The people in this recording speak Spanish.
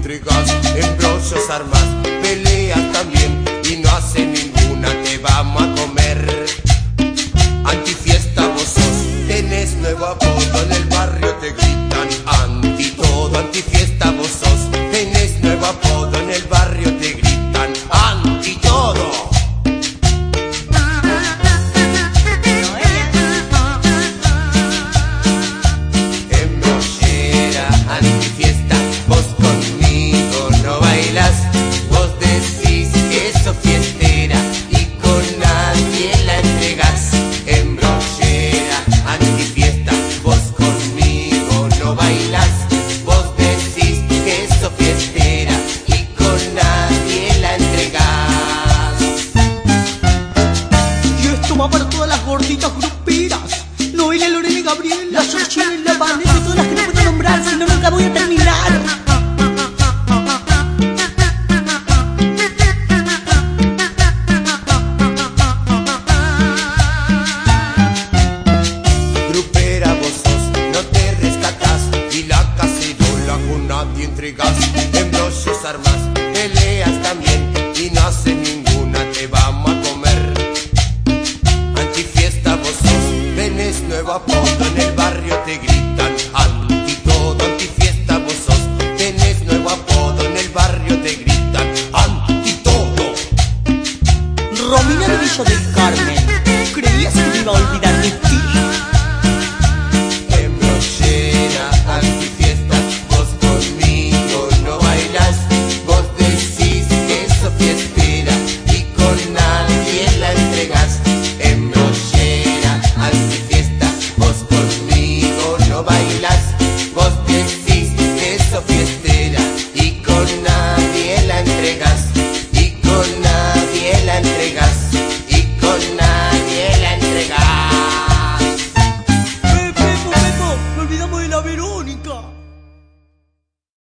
intrigas, embrollos, armas, peleas también y no hace ninguna, te vamos a comer. Antifiesta vos sos, tenés nuevo apodo en el barrio, te Gabriela, la Georgina Vanessa y todas las que no puedo nombrar, si no nunca voy a terminar. Grupera vos sos, no te rescatas y la cacerola con nadie entregas. En brollos armas, peleas también y no haces ninguna, te vamos a comer. Antifiesta nuevo apodo en el barrio, te gritan anti todo. Antifiesta vos sos, tenés nuevo apodo en el barrio, te gritan anti todo. Romina de Villa del Carmen, ¿creías que iba a olvidar de ti? En brollera, antifiesta, vos conmigo no bailas, vos decís que sos fiestera y con nadie la entregas.